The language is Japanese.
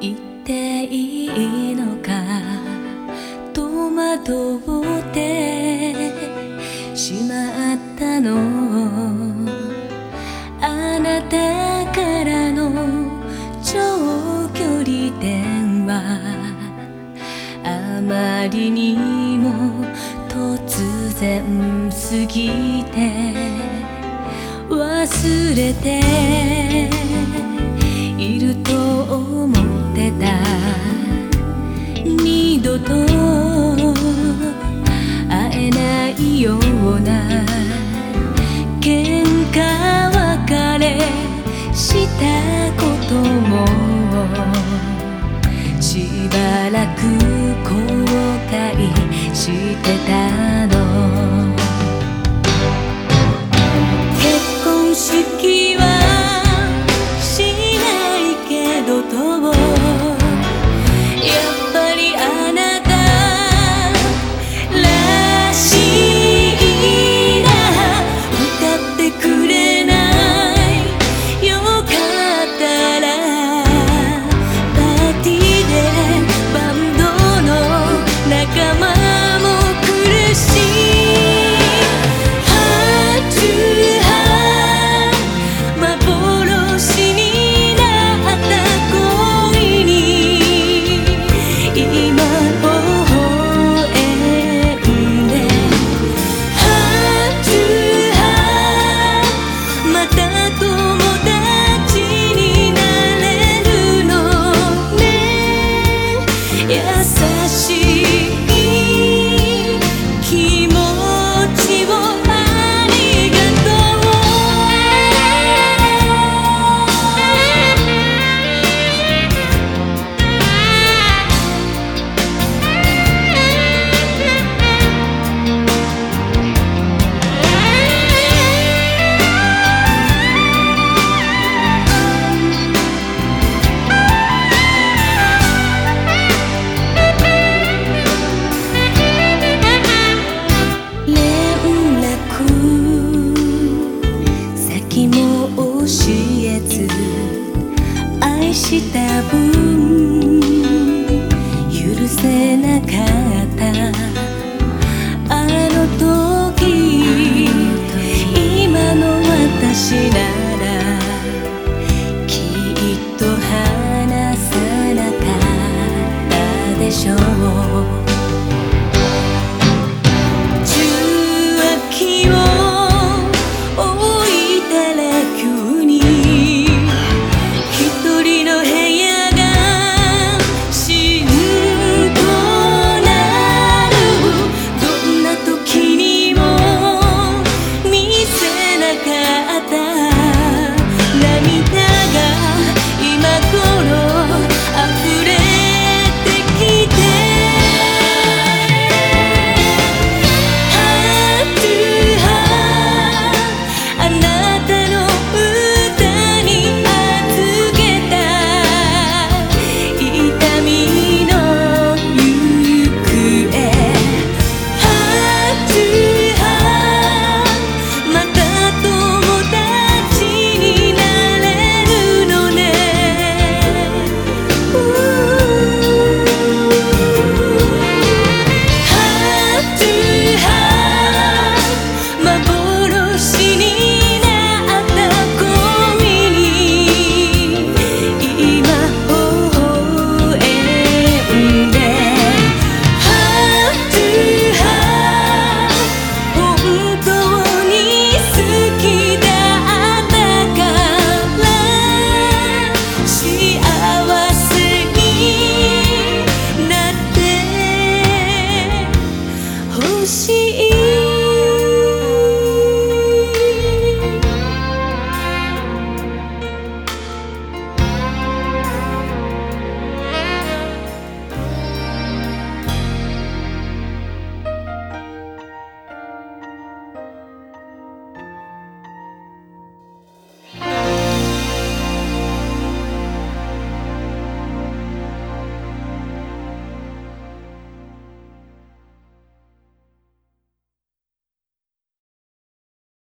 言っていいのか戸惑ってしまったの。あなたからの長距離電話あまりにも突然すぎて忘れて。したことも。しばらく後悔してたした分許せなかった。あの時今の私ならきっと話さなかったでしょう。